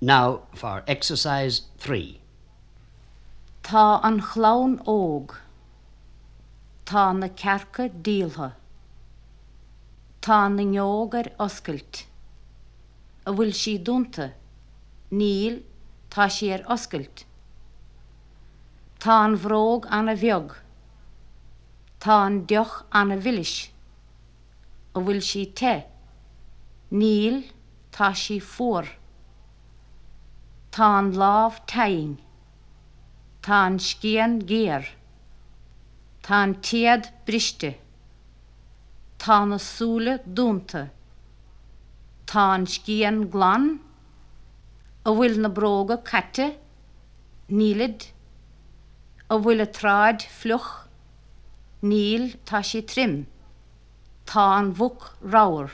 Now for exercise 3. Tá an chlán óg. Tá na cearcha díaltha. Tá na neógar oscailt. A bhfuil si dúnta, níl tá si ar oscailt. Tá an bhróg anna bheog. Tá an deoch anna bhilis. A bhfuil si te, níl tá si fuór. Tá láh tain, Tá scían géar. Tá tiad briste. Tá na súla dúnta. Tá scían glan. A bhfuil na bróga catte, nílid. A bhfuil a ráid fluch, níl tá sé trim. Tá an bhuc ráir.